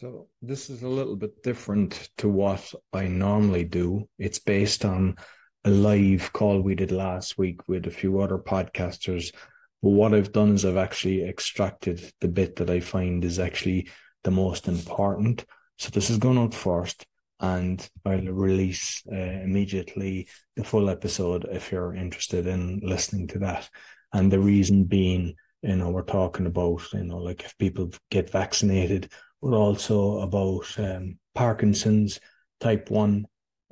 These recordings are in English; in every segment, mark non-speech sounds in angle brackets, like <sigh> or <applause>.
So this is a little bit different to what I normally do. It's based on a live call we did last week with a few other podcasters. But what I've done is I've actually extracted the bit that I find is actually the most important. So this is going out first, and I'll release uh, immediately the full episode if you're interested in listening to that. And the reason being, you know, we're talking about, you know, like if people get vaccinated but also about um, Parkinson's, type 1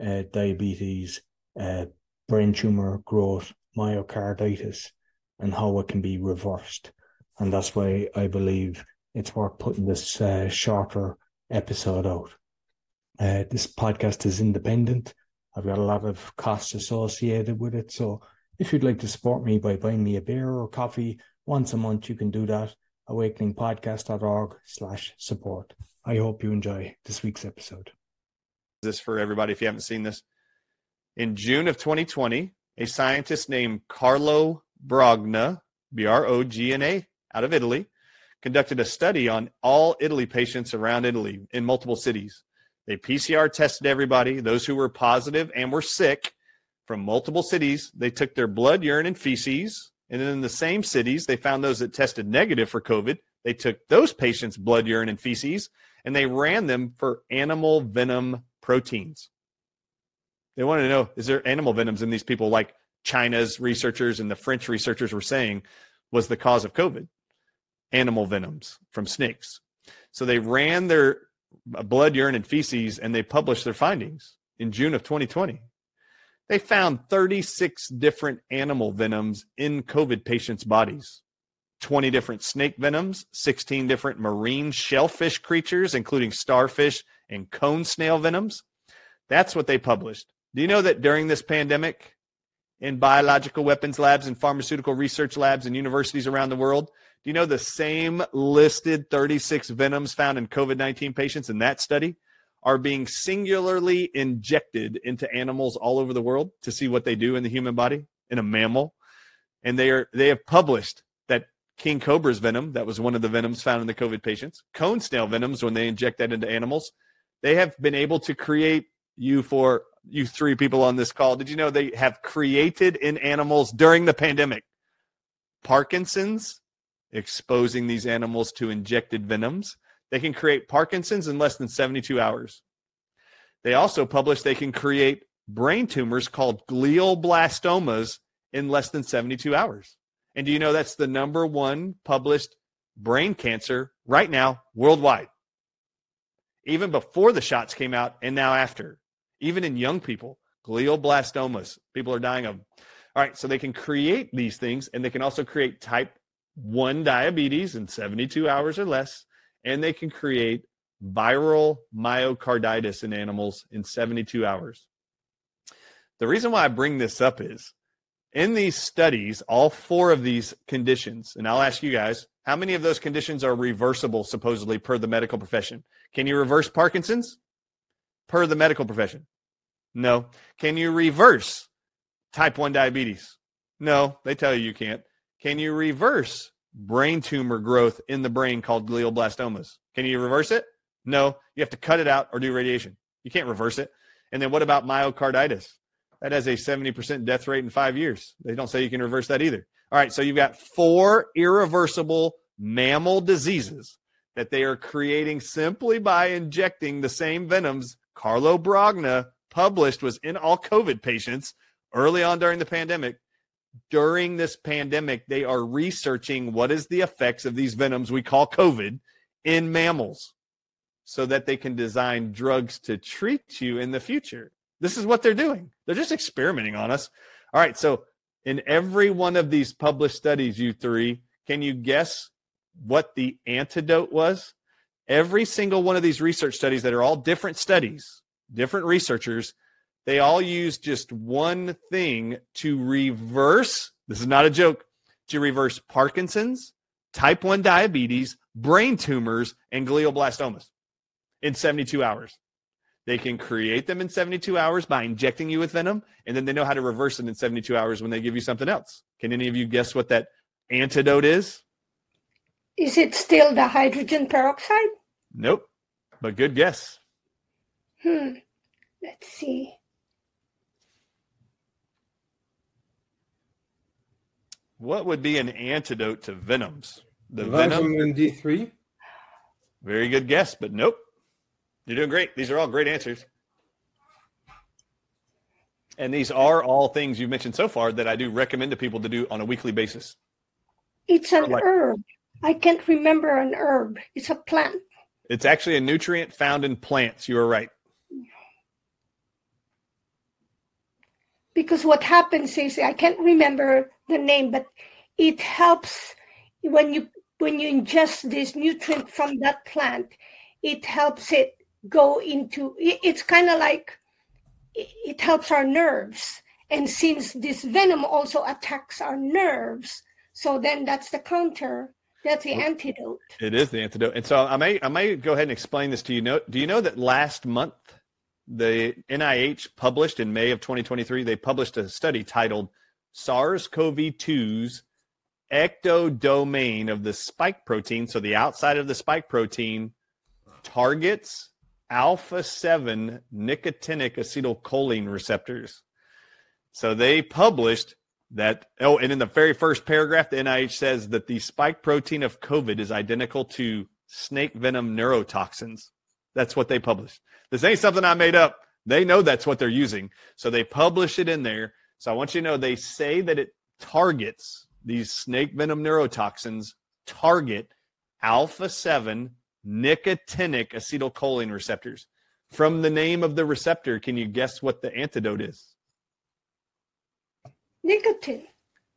uh, diabetes, uh, brain tumor growth, myocarditis, and how it can be reversed. And that's why I believe it's worth putting this uh, shorter episode out. Uh, this podcast is independent. I've got a lot of costs associated with it. So if you'd like to support me by buying me a beer or coffee once a month, you can do that awakeningpodcast.org slash support. I hope you enjoy this week's episode. This for everybody if you haven't seen this. In June of 2020, a scientist named Carlo Brogna, B R O G N A, out of Italy, conducted a study on all Italy patients around Italy in multiple cities. They PCR tested everybody, those who were positive and were sick from multiple cities. They took their blood, urine, and feces, and then in the same cities, they found those that tested negative for COVID. They took those patients' blood, urine, and feces, and they ran them for animal venom proteins. They wanted to know is there animal venoms in these people, like China's researchers and the French researchers were saying was the cause of COVID? Animal venoms from snakes. So they ran their blood, urine, and feces, and they published their findings in June of 2020. They found 36 different animal venoms in COVID patients' bodies 20 different snake venoms, 16 different marine shellfish creatures, including starfish and cone snail venoms. That's what they published. Do you know that during this pandemic, in biological weapons labs and pharmaceutical research labs and universities around the world, do you know the same listed 36 venoms found in COVID 19 patients in that study are being singularly injected into animals all over the world to see what they do in the human body in a mammal. And they are they have published that king cobra's venom that was one of the venoms found in the covid patients cone snail venoms when they inject that into animals they have been able to create you for you three people on this call. Did you know they have created in animals during the pandemic? Parkinson's exposing these animals to injected venoms they can create Parkinson's in less than 72 hours. They also publish they can create brain tumors called glioblastomas in less than 72 hours. And do you know that's the number one published brain cancer right now worldwide? Even before the shots came out and now after, even in young people, glioblastomas, people are dying of. All right, so they can create these things and they can also create type 1 diabetes in 72 hours or less and they can create viral myocarditis in animals in 72 hours. The reason why I bring this up is in these studies, all four of these conditions, and I'll ask you guys, how many of those conditions are reversible, supposedly, per the medical profession? Can you reverse Parkinson's? Per the medical profession? No. Can you reverse type 1 diabetes? No, they tell you you can't. Can you reverse brain tumor growth in the brain called glioblastomas. Can you reverse it? No, you have to cut it out or do radiation. You can't reverse it. And then what about myocarditis? That has a 70% death rate in five years. They don't say you can reverse that either. All right, so you've got four irreversible mammal diseases that they are creating simply by injecting the same venoms Carlo Brogna published was in all COVID patients early on during the pandemic during this pandemic, they are researching what is the effects of these venoms we call COVID in mammals so that they can design drugs to treat you in the future. This is what they're doing. They're just experimenting on us. All right. So, in every one of these published studies, you three, can you guess what the antidote was? Every single one of these research studies that are all different studies, different researchers, they all use just one thing to reverse this is not a joke to reverse Parkinson's, type 1 diabetes, brain tumors, and glioblastomas in 72 hours. They can create them in 72 hours by injecting you with venom, and then they know how to reverse it in 72 hours when they give you something else. Can any of you guess what that antidote is? Is it still the hydrogen peroxide? Nope. but good guess. Hmm. Let's see. What would be an antidote to venoms? The venom. Vitamin D3. Very good guess, but nope. You're doing great. These are all great answers. And these are all things you've mentioned so far that I do recommend to people to do on a weekly basis. It's an Like- herb. I can't remember an herb. It's a plant. It's actually a nutrient found in plants. You are right. Because what happens is I can't remember the name, but it helps when you when you ingest this nutrient from that plant. It helps it go into. It's kind of like it helps our nerves, and since this venom also attacks our nerves, so then that's the counter. That's the antidote. It is the antidote. And so I may I may go ahead and explain this to you. Know, do you know that last month the NIH published in May of 2023, they published a study titled SARS-CoV-2's ectodomain of the spike protein, so the outside of the spike protein targets alpha 7 nicotinic acetylcholine receptors. So they published that oh and in the very first paragraph the nih says that the spike protein of covid is identical to snake venom neurotoxins. That's what they published this ain't something i made up. They know that's what they're using. So they publish it in there. So i want you to know they say that it targets these snake venom neurotoxins target alpha 7 nicotinic acetylcholine receptors. From the name of the receptor can you guess what the antidote is? Nicotine.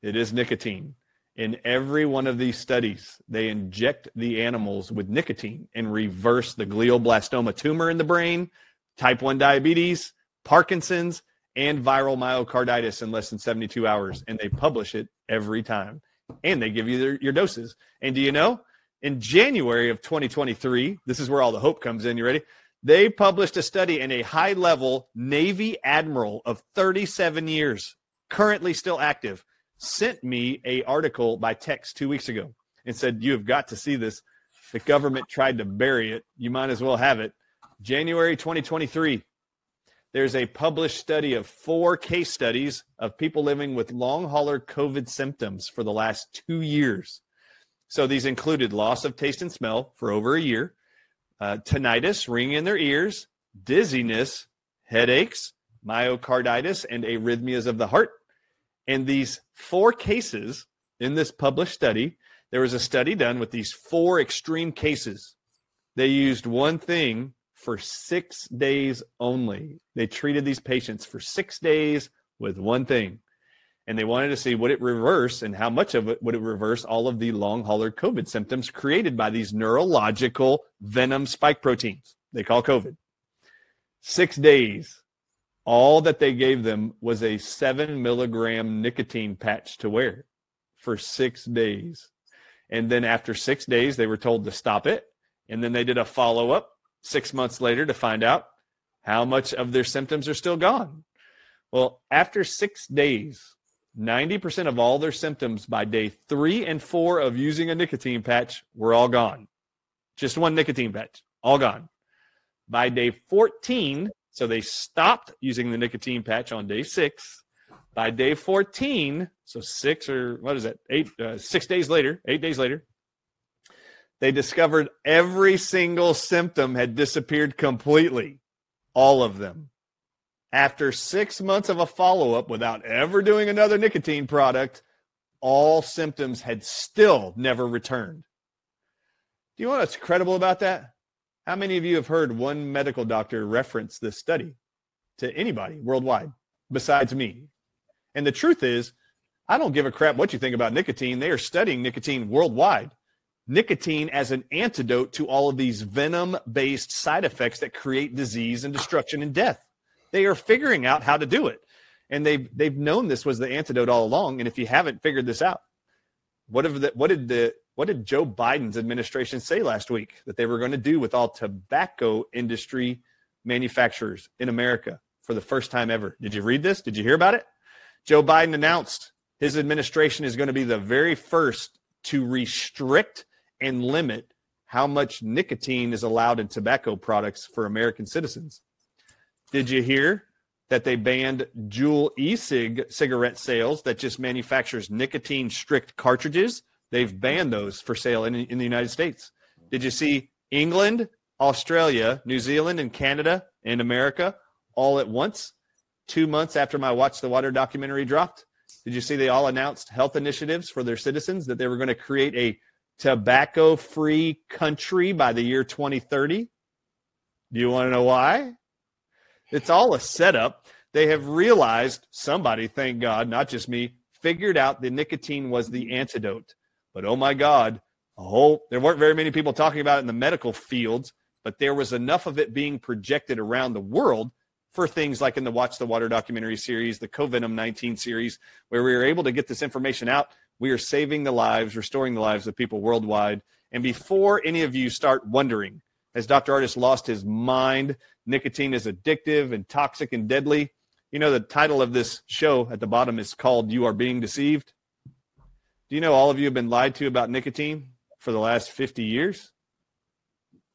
It is nicotine. In every one of these studies, they inject the animals with nicotine and reverse the glioblastoma tumor in the brain, type 1 diabetes, Parkinson's, and viral myocarditis in less than 72 hours. And they publish it every time. And they give you their, your doses. And do you know? In January of 2023, this is where all the hope comes in. You ready? They published a study in a high level Navy admiral of 37 years currently still active, sent me a article by text two weeks ago and said, "You have got to see this. The government tried to bury it. You might as well have it." January 2023. There's a published study of four case studies of people living with long hauler COVID symptoms for the last two years. So these included loss of taste and smell for over a year, uh, tinnitus, ringing in their ears, dizziness, headaches, myocarditis, and arrhythmias of the heart. And these four cases in this published study, there was a study done with these four extreme cases. They used one thing for six days only. They treated these patients for six days with one thing. And they wanted to see would it reverse and how much of it would it reverse all of the long hauler COVID symptoms created by these neurological venom spike proteins they call COVID. Six days all that they gave them was a seven milligram nicotine patch to wear for six days. And then after six days, they were told to stop it. And then they did a follow up six months later to find out how much of their symptoms are still gone. Well, after six days, 90% of all their symptoms by day three and four of using a nicotine patch were all gone. Just one nicotine patch, all gone. By day 14, so they stopped using the nicotine patch on day six. By day 14, so six or what is that? Eight, uh, six days later, eight days later, they discovered every single symptom had disappeared completely. All of them. After six months of a follow up without ever doing another nicotine product, all symptoms had still never returned. Do you know what's credible about that? How many of you have heard one medical doctor reference this study to anybody worldwide besides me? And the truth is, I don't give a crap what you think about nicotine. They are studying nicotine worldwide. Nicotine as an antidote to all of these venom based side effects that create disease and destruction and death. They are figuring out how to do it. And they've, they've known this was the antidote all along. And if you haven't figured this out, what, have the, what did the what did Joe Biden's administration say last week that they were going to do with all tobacco industry manufacturers in America for the first time ever? Did you read this? Did you hear about it? Joe Biden announced his administration is going to be the very first to restrict and limit how much nicotine is allowed in tobacco products for American citizens. Did you hear that they banned Juul e-cig cigarette sales that just manufactures nicotine strict cartridges? They've banned those for sale in, in the United States. Did you see England, Australia, New Zealand, and Canada and America all at once, two months after my Watch the Water documentary dropped? Did you see they all announced health initiatives for their citizens that they were going to create a tobacco free country by the year 2030? Do you want to know why? It's all a setup. They have realized, somebody, thank God, not just me, figured out the nicotine was the antidote. But oh my God, a whole, there weren't very many people talking about it in the medical fields, but there was enough of it being projected around the world for things like in the Watch the Water documentary series, the Covenom 19 series, where we were able to get this information out. We are saving the lives, restoring the lives of people worldwide. And before any of you start wondering, has Dr. Ardis lost his mind? Nicotine is addictive and toxic and deadly. You know, the title of this show at the bottom is called You Are Being Deceived. Do you know all of you have been lied to about nicotine for the last 50 years?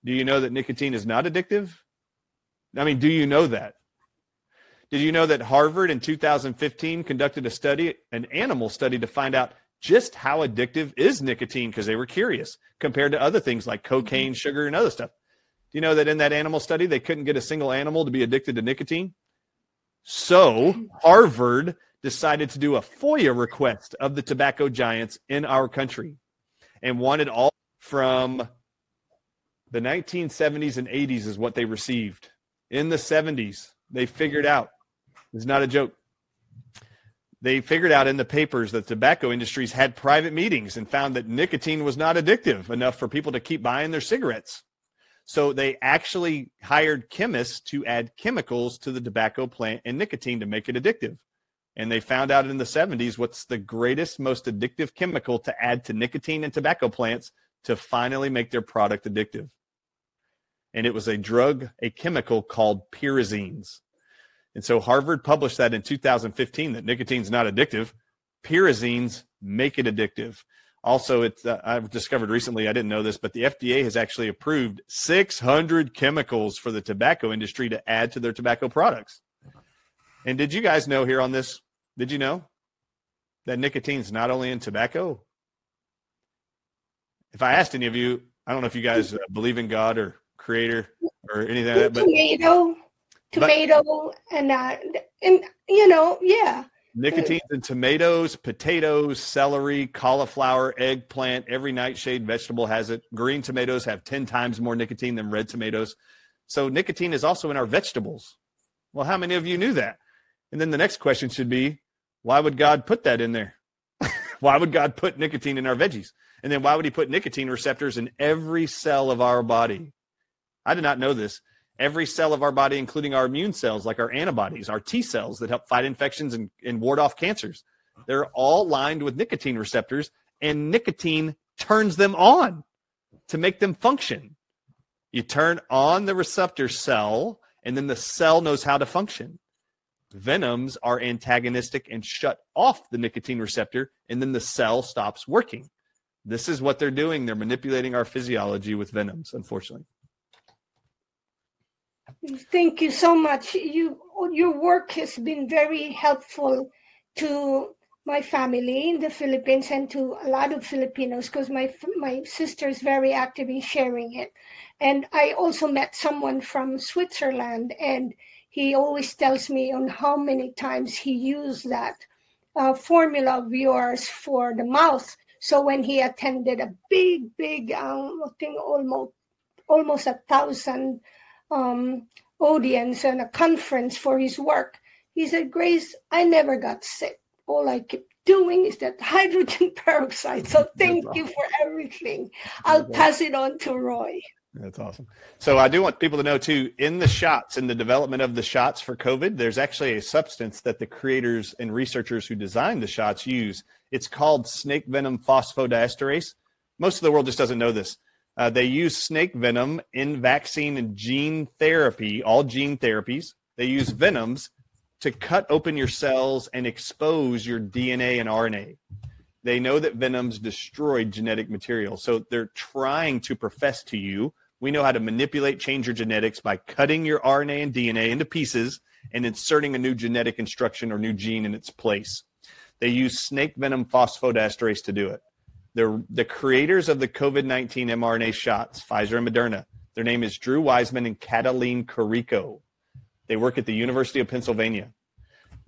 Do you know that nicotine is not addictive? I mean, do you know that? Did you know that Harvard in 2015 conducted a study, an animal study, to find out just how addictive is nicotine because they were curious compared to other things like cocaine, mm-hmm. sugar, and other stuff? Do you know that in that animal study, they couldn't get a single animal to be addicted to nicotine? So Harvard decided to do a FOIA request of the tobacco giants in our country and wanted all from the 1970s and 80s is what they received. In the 70s, they figured out it's not a joke. They figured out in the papers that tobacco industries had private meetings and found that nicotine was not addictive enough for people to keep buying their cigarettes. So they actually hired chemists to add chemicals to the tobacco plant and nicotine to make it addictive. And they found out in the 70s what's the greatest, most addictive chemical to add to nicotine and tobacco plants to finally make their product addictive. And it was a drug, a chemical called pyrazines. And so Harvard published that in 2015 that nicotine's not addictive. Pyrazines make it addictive. Also, it's uh, I've discovered recently. I didn't know this, but the FDA has actually approved 600 chemicals for the tobacco industry to add to their tobacco products. And did you guys know here on this? Did you know that nicotine's not only in tobacco? If I asked any of you, I don't know if you guys uh, believe in God or Creator or anything like that, but tomato, tomato, but, and uh, and you know, yeah. Nicotine's in tomatoes, potatoes, celery, cauliflower, eggplant, every nightshade vegetable has it. Green tomatoes have 10 times more nicotine than red tomatoes. So nicotine is also in our vegetables. Well, how many of you knew that? And then the next question should be, why would God put that in there? <laughs> why would God put nicotine in our veggies? And then why would he put nicotine receptors in every cell of our body? I did not know this every cell of our body, including our immune cells, like our antibodies, our T cells that help fight infections and, and ward off cancers. They're all lined with nicotine receptors, and nicotine turns them on to make them function. You turn on the receptor cell, and then the cell knows how to function. Venoms are antagonistic and shut off the nicotine receptor, and then the cell stops working. This is what they're doing. They're manipulating our physiology with venoms, unfortunately. Thank you so much. You your work has been very helpful to my family in the Philippines and to a lot of Filipinos because my my sister is very active in sharing it. And I also met someone from Switzerland, and he always tells me on how many times he used that uh, formula of yours for the mouth. So when he attended a big, big, um, I think almost almost a thousand um, audience and a conference for his work. He said, Grace, I never got sick. All I keep doing is that <laughs> hydrogen peroxide. So thank you for everything. I'll pass it on to Roy. That's awesome. So I do want people to know too, in the shots, in the development of the shots for COVID, there's actually a substance that the creators and researchers who designed the shots use. It's called snake venom phosphodiesterase. Most of the world just doesn't know this. Uh, they use snake venom in vaccine and gene therapy, all gene therapies. They use venoms to cut open your cells and expose your DNA and RNA. They know that venoms destroy genetic material. So they're trying to profess to you we know how to manipulate, change your genetics by cutting your RNA and DNA into pieces and inserting a new genetic instruction or new gene in its place. They use snake venom phosphodiesterase to do it. They're the creators of the COVID 19 mRNA shots, Pfizer and Moderna. Their name is Drew Weissman and Katalin Karikó. They work at the University of Pennsylvania.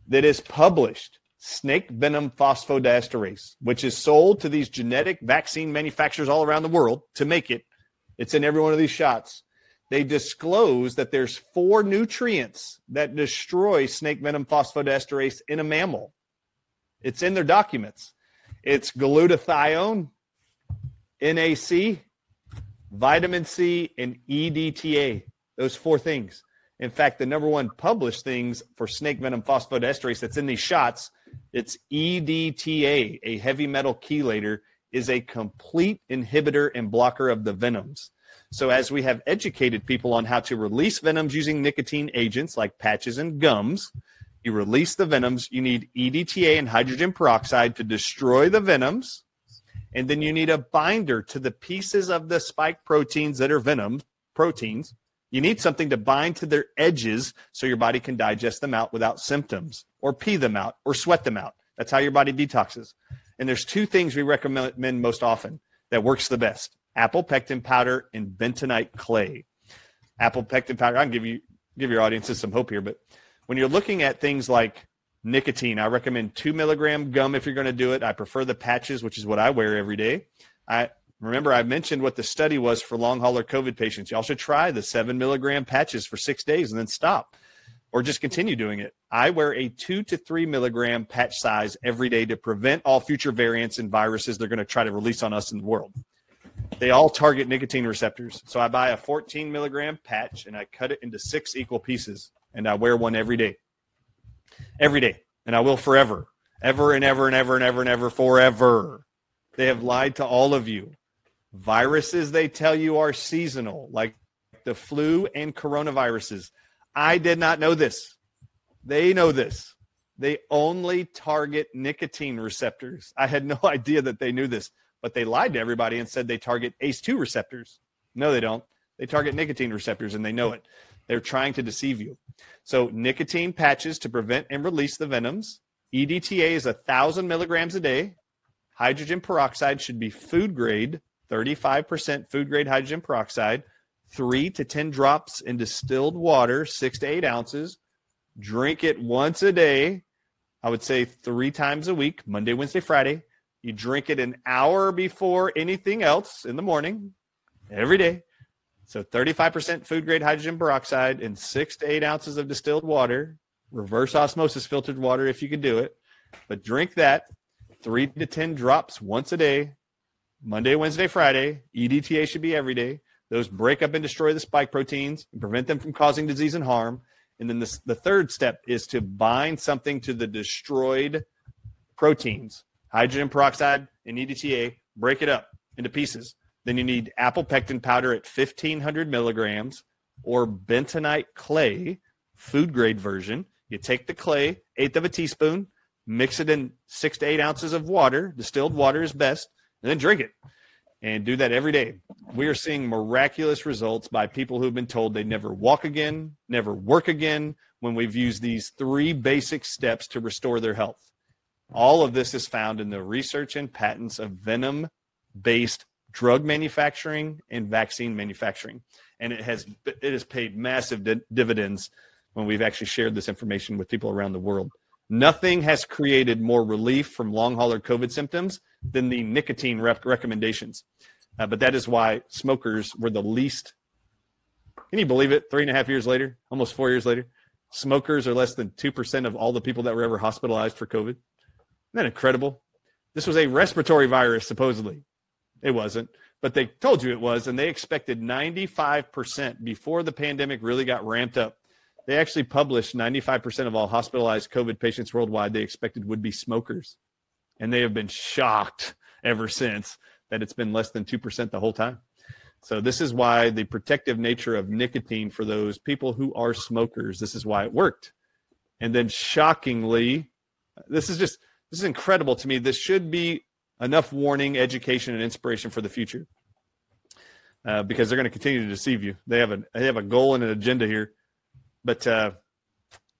That is published snake venom phosphodiesterase, which is sold to these genetic vaccine manufacturers all around the world to make it. It's in every one of these shots. They disclose that there's four nutrients that destroy snake venom phosphodiesterase in a mammal. It's in their documents. It's glutathione, NAC, vitamin C, and EDTA. Those four things. In fact, the number one published things for snake venom phosphodiesterase that's in these shots, it's EDTA, a heavy metal chelator, is a complete inhibitor and blocker of the venoms. So, as we have educated people on how to release venoms using nicotine agents like patches and gums, you release the venoms, you need EDTA and hydrogen peroxide to destroy the venoms. And then you need a binder to the pieces of the spike proteins that are venom proteins. You need something to bind to their edges so your body can digest them out without symptoms or pee them out or sweat them out. That's how your body detoxes. And there's two things we recommend most often that works the best apple pectin powder and bentonite clay. Apple pectin powder, I can give you give your audiences some hope here, but when you're looking at things like nicotine, I recommend two milligram gum if you're going to do it. I prefer the patches, which is what I wear every day. I remember I mentioned what the study was for long hauler COVID patients. Y'all should try the seven milligram patches for six days and then stop or just continue doing it. I wear a two to three milligram patch size every day to prevent all future variants and viruses they're going to try to release on us in the world. They all target nicotine receptors. So I buy a 14 milligram patch and I cut it into six equal pieces and I wear one every day. Every day. And I will forever. Ever and ever and ever and ever and ever forever. They have lied to all of you. Viruses they tell you are seasonal, like the flu and coronaviruses. I did not know this. They know this. They only target nicotine receptors. I had <laughs> no idea that they knew this, but they lied to everybody and said they target ACE2 receptors. No, they don't. They target nicotine receptors and they know it. They're trying to deceive you. So, nicotine patches to prevent and release the venoms. EDTA is a thousand milligrams a day. Hydrogen peroxide should be food grade, 35% food grade hydrogen peroxide, three to 10 drops in distilled water, six to eight ounces. Drink it once a day. I would say three times a week, Monday, Wednesday, Friday. You drink it an hour before anything else in the morning, every day. So 35% food grade hydrogen peroxide in six to eight ounces of distilled water, reverse osmosis filtered water if you can do it. But drink that three to 10 drops once a day, Monday, Wednesday, Friday. EDTA should be every day. Those break up and destroy the spike proteins and prevent them from causing disease and harm. And then the, the third step is to bind something to the destroyed proteins, hydrogen peroxide and EDTA, break it up into pieces then you need apple pectin powder at 1500 milligrams or bentonite clay, food grade version. You take the clay, eighth of a teaspoon, mix it in six to eight ounces of water. Distilled water is best, and then drink it. And do that every day. We are seeing miraculous results by people who've been told they never walk again, never work again, when we've used these three basic steps to restore their health. All of this is found in the research and patents of venom based drug manufacturing and vaccine manufacturing, and it has it has paid massive di- dividends when we've actually shared this information with people around the world. Nothing has created more relief from long hauler COVID symptoms than the nicotine rep- recommendations. Uh, but that is why smokers were the least. Can you believe it? Three and a half years later, almost four years later, smokers are less than 2% of all the people that were ever hospitalized for COVID. Isn't that incredible? This was a respiratory virus, supposedly. It wasn't, but they told you it was, and they expected 95% before the pandemic really got ramped up. They actually published 95% of all hospitalized COVID patients worldwide they expected would be smokers. And they have been shocked ever since that it's been less than 2% the whole time. So this is why the protective nature of nicotine for those people who are smokers, this is why it worked. And then shockingly, this is just this is incredible to me. This should be enough warning, education, and inspiration for the future. Uh, because they're going to continue to deceive you. They have a they have a goal and an agenda here, but uh,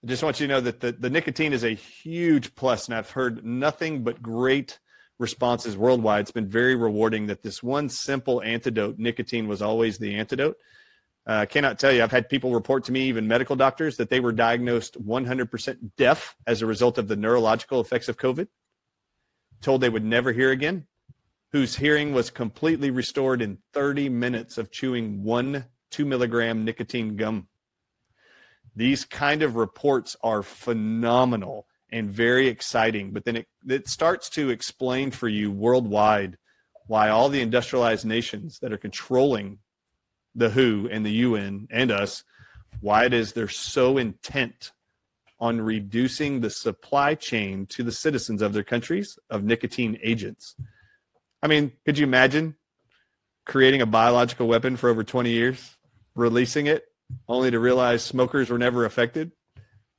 I just want you to know that the, the nicotine is a huge plus, and I've heard nothing but great responses worldwide. It's been very rewarding that this one simple antidote, nicotine, was always the antidote. Uh, I cannot tell you. I've had people report to me, even medical doctors, that they were diagnosed 100% deaf as a result of the neurological effects of COVID, told they would never hear again, whose hearing was completely restored in 30 minutes of chewing one two milligram nicotine gum. These kind of reports are phenomenal and very exciting, but then it, it starts to explain for you worldwide why all the industrialized nations that are controlling the WHO and the UN and us, why it is they're so intent on reducing the supply chain to the citizens of their countries of nicotine agents. I mean, could you imagine creating a biological weapon for over 20 years, releasing it, only to realize smokers were never affected?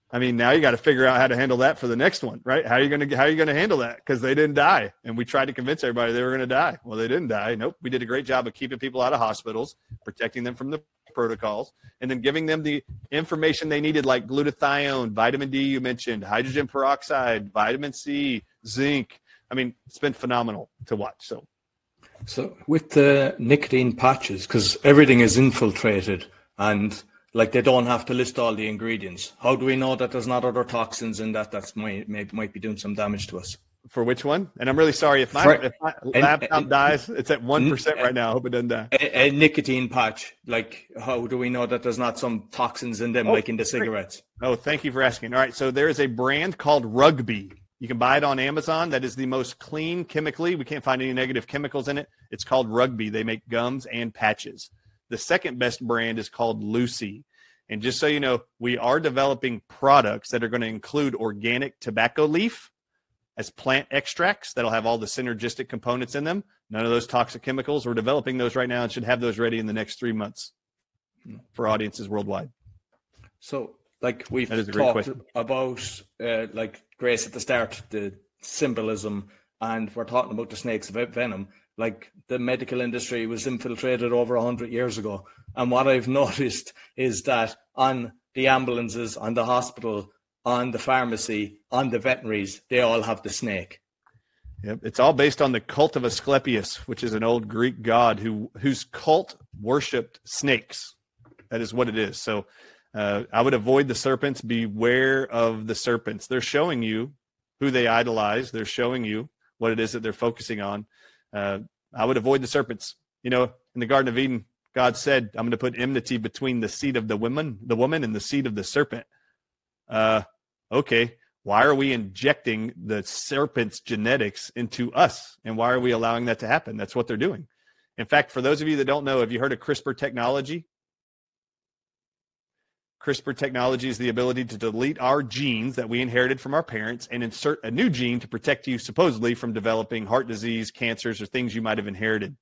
I mean, now you got to figure out how to handle that for the next one, right? How are you going to how are you going to handle that? Because they didn't die, and we tried to convince everybody they were going to die. Well, they didn't die. Nope. We did a great job of keeping people out of hospitals, protecting them from the protocols, and then giving them the information they needed, like glutathione, vitamin D, you mentioned, hydrogen peroxide, vitamin C, zinc. I mean, it's been phenomenal to watch. So, so with the nicotine patches, because everything is infiltrated and like they don't have to list all the ingredients. How do we know that there's not other toxins in that that might might, might be doing some damage to us? For which one? And I'm really sorry if my, For, if my and, laptop and, dies. It's at one percent right now. I hope it doesn't die. A, a, nicotine patch. Like, how do we know that there's not some toxins in them, oh, like in the cigarettes? Oh, thank you for asking. All right, so there is a brand called Rugby. You can buy it on Amazon. That is the most clean chemically. We can't find any negative chemicals in it. It's called Rugby. They make gums and patches. The second best brand is called Lucy. And just so you know, we are developing products that are going to include organic tobacco leaf as plant extracts that'll have all the synergistic components in them. None of those toxic chemicals. We're developing those right now and should have those ready in the next three months for audiences worldwide. So, like we've talked about, uh, like Grace at the start, the symbolism, and we're talking about the snakes of venom like the medical industry was infiltrated over 100 years ago. And what I've <laughs> noticed is that on the ambulances, on the hospital, on the pharmacy, on the veterinaries, they all have the snake. Yep. It's all based on the cult of Asclepius, which is an old Greek god who whose cult worshipped snakes. That is what it is. So uh, I would avoid the serpents. Beware of the serpents. They're showing you who they idolize. They're showing you what it is that they're focusing on. Uh, I would avoid the serpents. You know, in the Garden of Eden, God said, "I'm going to put enmity between the seed of the woman, the woman, and the seed of the serpent." Uh, okay, why are we injecting the serpent's genetics into us, and why are we allowing that to happen? That's what they're doing. In fact, for those of you that don't know, have you heard of CRISPR technology? CRISPR technology is the ability to delete our genes that we inherited from our parents and insert a new gene to protect you supposedly from developing heart disease, cancers, or things you might have inherited.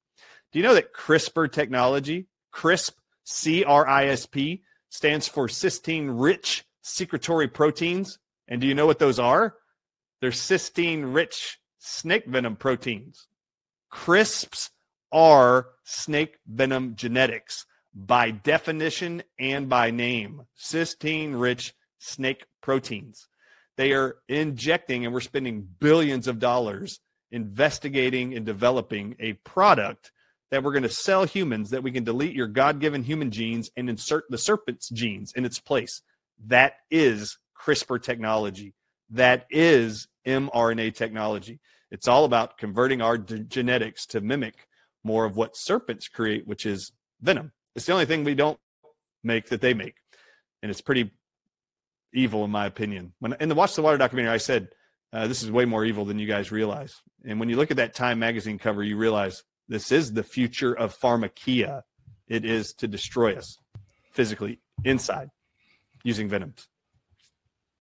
Do you know that CRISPR technology, CRISP, C R I S P, stands for cysteine rich secretory proteins? And do you know what those are? They're cysteine rich snake venom proteins. CRISPs are snake venom genetics by definition and by name cysteine rich snake proteins. They are injecting, and we're spending billions of dollars investigating and developing a product that we're going to sell humans that we can delete your God given human genes and insert the serpent's genes in its place. That is CRISPR technology. That is mRNA technology. It's all about converting our d- genetics to mimic more of what serpents create, which is venom. It's the only thing we don't make that they make, and it's pretty evil in my opinion. When in the Watch the Water documentary, I said uh, this is way more evil than you guys realize. And when you look at that Time magazine cover, you realize this is the future of pharmakia. It is to destroy us physically inside using venoms.